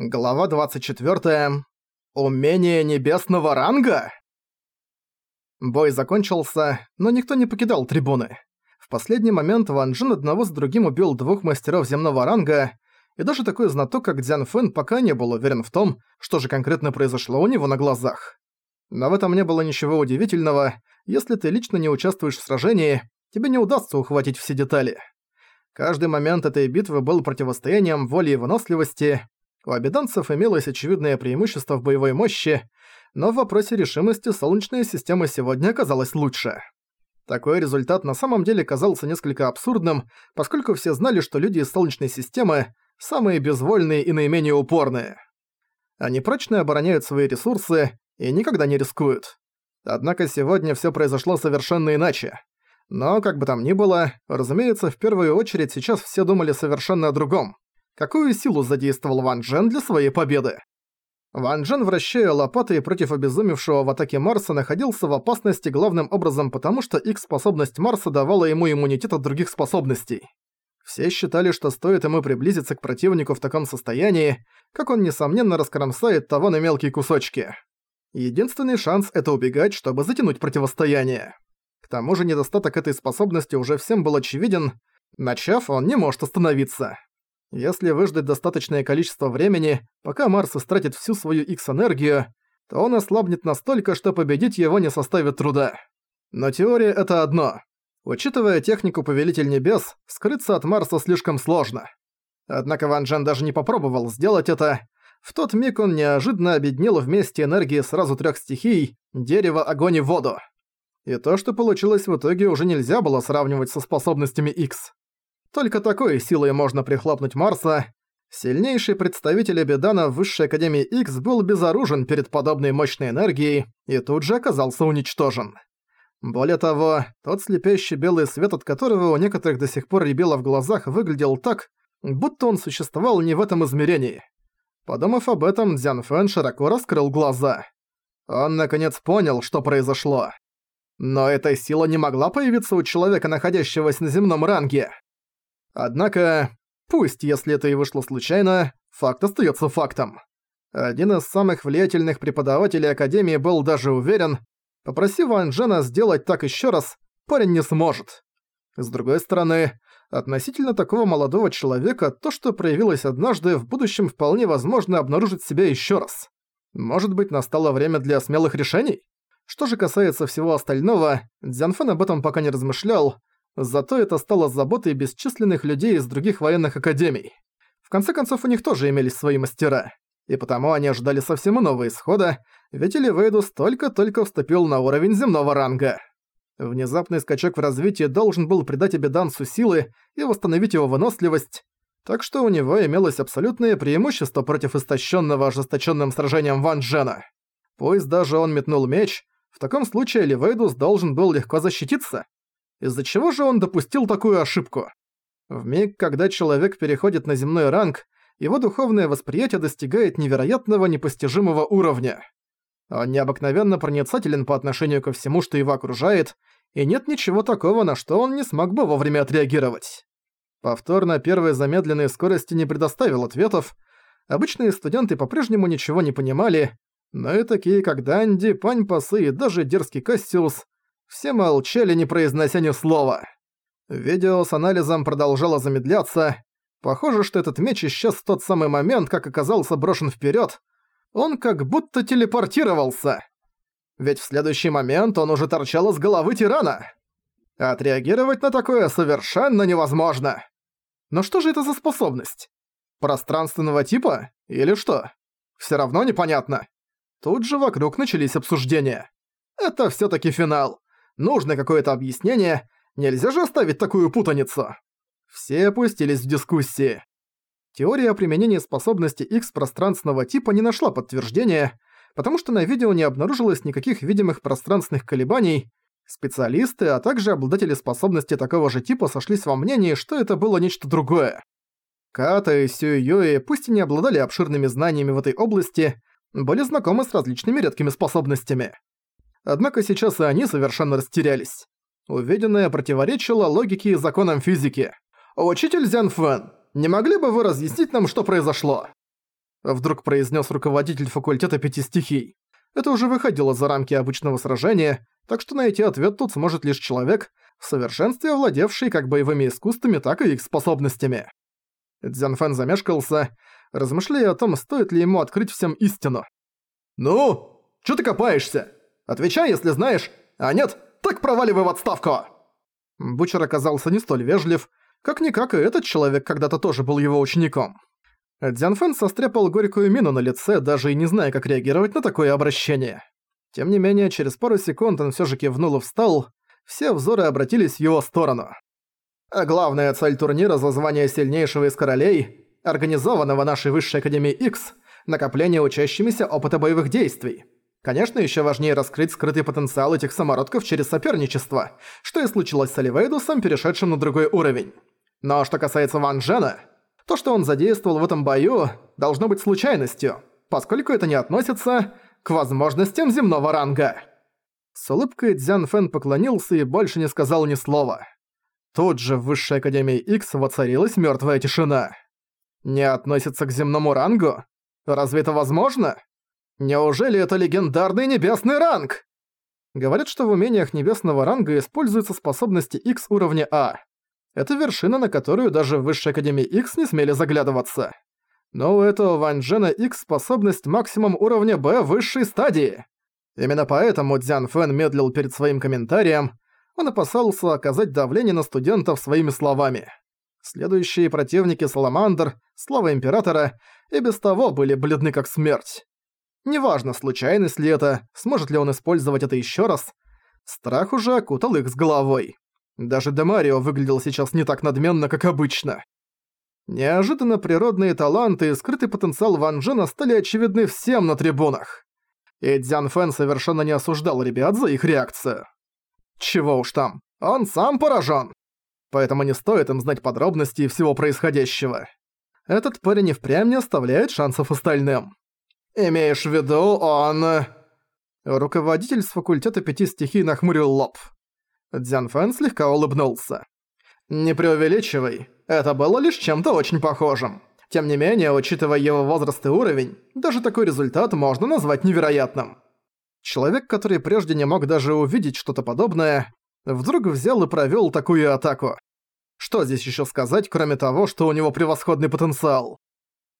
Глава 24. Умение небесного ранга? Бой закончился, но никто не покидал трибуны. В последний момент Ван Джин одного с другим убил двух мастеров земного ранга, и даже такой знаток, как Дзян Фэн, пока не был уверен в том, что же конкретно произошло у него на глазах. Но в этом не было ничего удивительного, если ты лично не участвуешь в сражении, тебе не удастся ухватить все детали. Каждый момент этой битвы был противостоянием воли и выносливости, у обеданцев имелось очевидное преимущество в боевой мощи, но в вопросе решимости Солнечная система сегодня оказалась лучше. Такой результат на самом деле казался несколько абсурдным, поскольку все знали, что люди из Солнечной системы – самые безвольные и наименее упорные. Они прочно обороняют свои ресурсы и никогда не рискуют. Однако сегодня всё произошло совершенно иначе. Но, как бы там ни было, разумеется, в первую очередь сейчас все думали совершенно о другом какую силу задействовал Ван Джен для своей победы. Ван Джен, вращая лопатой против обезумевшего в атаке Марса, находился в опасности главным образом потому, что их способность Марса давала ему иммунитет от других способностей. Все считали, что стоит ему приблизиться к противнику в таком состоянии, как он, несомненно, раскромсает того на мелкие кусочки. Единственный шанс — это убегать, чтобы затянуть противостояние. К тому же недостаток этой способности уже всем был очевиден, начав, он не может остановиться. Если выждать достаточное количество времени, пока Марс истратит всю свою X-энергию, то он ослабнет настолько, что победить его не составит труда. Но теория — это одно. Учитывая технику Повелитель Небес, скрыться от Марса слишком сложно. Однако Ван Джен даже не попробовал сделать это. В тот миг он неожиданно объединил вместе энергии сразу трех стихий — дерево, огонь и воду. И то, что получилось в итоге, уже нельзя было сравнивать со способностями X. Только такой силой можно прихлопнуть Марса. Сильнейший представитель Абедана в Высшей Академии X был безоружен перед подобной мощной энергией и тут же оказался уничтожен. Более того, тот слепящий белый свет, от которого у некоторых до сих пор рябило в глазах, выглядел так, будто он существовал не в этом измерении. Подумав об этом, Дзян Фэн широко раскрыл глаза. Он наконец понял, что произошло. Но эта сила не могла появиться у человека, находящегося на земном ранге. Однако, пусть если это и вышло случайно, факт остается фактом. Один из самых влиятельных преподавателей Академии был даже уверен, попросив Ван Джена сделать так еще раз, парень не сможет. С другой стороны, относительно такого молодого человека, то, что проявилось однажды, в будущем вполне возможно обнаружить себя еще раз. Может быть, настало время для смелых решений? Что же касается всего остального, Дзянфэн об этом пока не размышлял, Зато это стало заботой бесчисленных людей из других военных академий. В конце концов, у них тоже имелись свои мастера. И потому они ожидали совсем иного исхода, ведь Эливейдус только-только вступил на уровень земного ранга. Внезапный скачок в развитии должен был придать Абидансу силы и восстановить его выносливость, так что у него имелось абсолютное преимущество против истощенного ожесточенным сражением Ван Джена. Пусть даже он метнул меч, в таком случае Эливейдус должен был легко защититься, из-за чего же он допустил такую ошибку? В миг, когда человек переходит на земной ранг, его духовное восприятие достигает невероятного непостижимого уровня. Он необыкновенно проницателен по отношению ко всему, что его окружает, и нет ничего такого, на что он не смог бы вовремя отреагировать. Повторно первой замедленной скорости не предоставил ответов, обычные студенты по-прежнему ничего не понимали, но и такие как Данди, Пань Пасы и даже дерзкий Кассиус все молчали, не произнося ни слова. Видео с анализом продолжало замедляться. Похоже, что этот меч исчез в тот самый момент, как оказался брошен вперед. Он как будто телепортировался. Ведь в следующий момент он уже торчал из головы тирана. Отреагировать на такое совершенно невозможно. Но что же это за способность? Пространственного типа? Или что? Все равно непонятно. Тут же вокруг начались обсуждения. Это все таки финал. Нужно какое-то объяснение, нельзя же оставить такую путаницу. Все опустились в дискуссии. Теория о применении способности X пространственного типа не нашла подтверждения, потому что на видео не обнаружилось никаких видимых пространственных колебаний, Специалисты, а также обладатели способности такого же типа сошлись во мнении, что это было нечто другое. Ката и Сююи, пусть и не обладали обширными знаниями в этой области, были знакомы с различными редкими способностями. Однако сейчас и они совершенно растерялись. Увиденное противоречило логике и законам физики. «Учитель Зян Фэн, не могли бы вы разъяснить нам, что произошло?» Вдруг произнес руководитель факультета пяти стихий. Это уже выходило за рамки обычного сражения, так что найти ответ тут сможет лишь человек, в совершенстве овладевший как боевыми искусствами, так и их способностями. Дзянфэн замешкался, размышляя о том, стоит ли ему открыть всем истину. «Ну, чё ты копаешься? Отвечай, если знаешь, а нет, так проваливай в отставку!» Бучер оказался не столь вежлив, как-никак и этот человек когда-то тоже был его учеником. Дзянфэн состряпал горькую мину на лице, даже и не зная, как реагировать на такое обращение. Тем не менее, через пару секунд он всё же кивнул и встал, все взоры обратились в его сторону. А главная цель турнира за звание сильнейшего из королей, организованного нашей Высшей Академией X, накопление учащимися опыта боевых действий. Конечно, еще важнее раскрыть скрытый потенциал этих самородков через соперничество, что и случилось с Оливейдусом, перешедшим на другой уровень. Но что касается Ван Джена, то, что он задействовал в этом бою, должно быть случайностью, поскольку это не относится к возможностям земного ранга. С улыбкой Дзян Фэн поклонился и больше не сказал ни слова. Тут же в Высшей Академии X воцарилась мёртвая тишина. Не относится к земному рангу? Разве это возможно? Неужели это легендарный небесный ранг? Говорят, что в умениях небесного ранга используются способности X уровня А. Это вершина, на которую даже в Высшей Академии X не смели заглядываться. Но у этого Ван Джена X способность максимум уровня Б высшей стадии. Именно поэтому Дзян Фэн медлил перед своим комментарием, он опасался оказать давление на студентов своими словами. Следующие противники Саламандр, Слава Императора, и без того были бледны как смерть. Неважно, случайность ли это, сможет ли он использовать это еще раз, страх уже окутал их с головой. Даже Демарио выглядел сейчас не так надменно, как обычно. Неожиданно природные таланты и скрытый потенциал Ван Джена стали очевидны всем на трибунах. И Дзян Фэн совершенно не осуждал ребят за их реакцию. Чего уж там, он сам поражен. Поэтому не стоит им знать подробности всего происходящего. Этот парень и впрямь не оставляет шансов остальным. «Имеешь в виду, он...» Руководитель с факультета пяти стихий нахмурил лоб. Дзян Фэн слегка улыбнулся. «Не преувеличивай, это было лишь чем-то очень похожим. Тем не менее, учитывая его возраст и уровень, даже такой результат можно назвать невероятным. Человек, который прежде не мог даже увидеть что-то подобное, вдруг взял и провёл такую атаку. Что здесь ещё сказать, кроме того, что у него превосходный потенциал?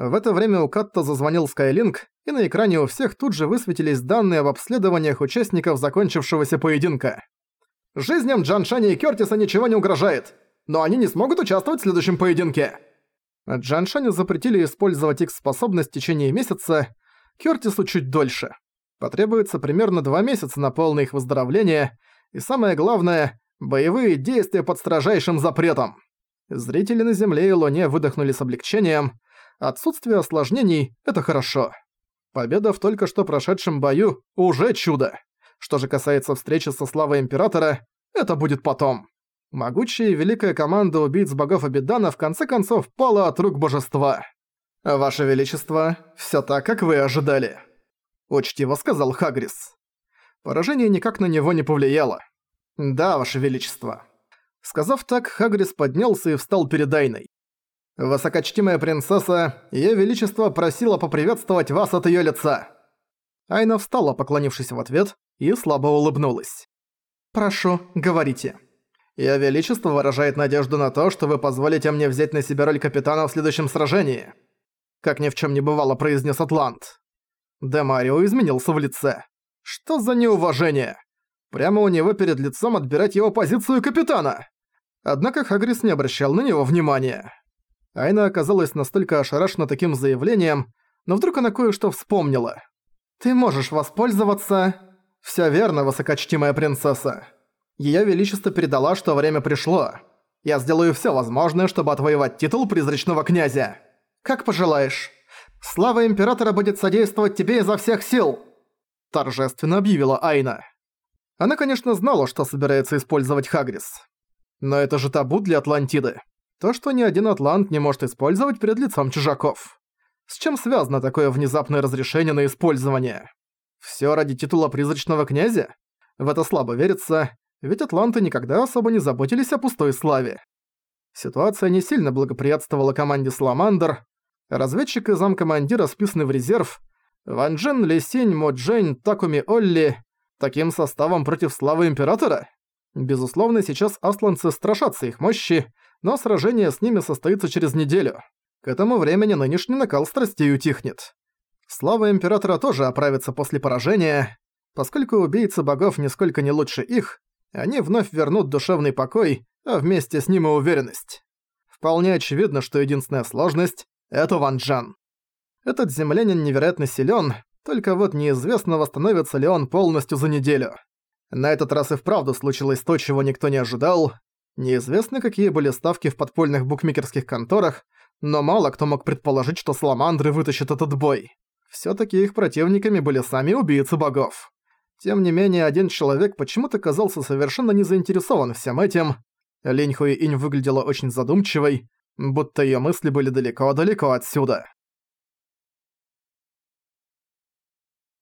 В это время у Катта зазвонил Скайлинг, и на экране у всех тут же высветились данные об обследованиях участников закончившегося поединка. Жизням Джаншани и Кёртиса ничего не угрожает, но они не смогут участвовать в следующем поединке. Джаншаню запретили использовать их способность в течение месяца, Кёртису чуть дольше. Потребуется примерно два месяца на полное их выздоровление, и самое главное – боевые действия под строжайшим запретом. Зрители на Земле и Луне выдохнули с облегчением. Отсутствие осложнений – это хорошо. Победа в только что прошедшем бою – уже чудо. Что же касается встречи со славой Императора, это будет потом. Могучая и великая команда убийц богов Абидана в конце концов пала от рук божества. «Ваше Величество, всё так, как вы ожидали», – учтиво сказал Хагрис. Поражение никак на него не повлияло. «Да, Ваше Величество». Сказав так, Хагрис поднялся и встал перед Айной. «Высокочтимая принцесса, Её Величество просила поприветствовать вас от её лица». Айна встала, поклонившись в ответ, и слабо улыбнулась. «Прошу, говорите». «Её Величество выражает надежду на то, что вы позволите мне взять на себя роль капитана в следующем сражении», как ни в чём не бывало произнес Атлант. Демарио изменился в лице. Что за неуважение? Прямо у него перед лицом отбирать его позицию капитана. Однако Хагрис не обращал на него внимания. Айна оказалась настолько ошарашена таким заявлением, но вдруг она кое-что вспомнила. «Ты можешь воспользоваться...» «Всё верно, высокочтимая принцесса. Её Величество передала, что время пришло. Я сделаю всё возможное, чтобы отвоевать титул призрачного князя. Как пожелаешь. Слава Императора будет содействовать тебе изо всех сил!» Торжественно объявила Айна. Она, конечно, знала, что собирается использовать Хагрис. Но это же табу для Атлантиды. То, что ни один атлант не может использовать перед лицом чужаков. С чем связано такое внезапное разрешение на использование? Всё ради титула призрачного князя? В это слабо верится, ведь атланты никогда особо не заботились о пустой славе. Ситуация не сильно благоприятствовала команде Саламандр. Разведчик и замкомандира списаны в резерв. Ван Джен, Ли Синь, Мо Джень, Такуми Олли. Таким составом против славы Императора? Безусловно, сейчас асланцы страшатся их мощи, но сражение с ними состоится через неделю. К этому времени нынешний накал страстей утихнет. Слава Императора тоже оправится после поражения. Поскольку убийцы богов нисколько не лучше их, они вновь вернут душевный покой, а вместе с ним и уверенность. Вполне очевидно, что единственная сложность — это Ван Джан. Этот землянин невероятно силен, только вот неизвестно, восстановится ли он полностью за неделю. На этот раз и вправду случилось то, чего никто не ожидал. Неизвестно, какие были ставки в подпольных букмекерских конторах, но мало кто мог предположить, что Саламандры вытащат этот бой. Всё-таки их противниками были сами убийцы богов. Тем не менее, один человек почему-то казался совершенно не заинтересован всем этим. Линь Хуи Инь выглядела очень задумчивой, будто её мысли были далеко-далеко отсюда.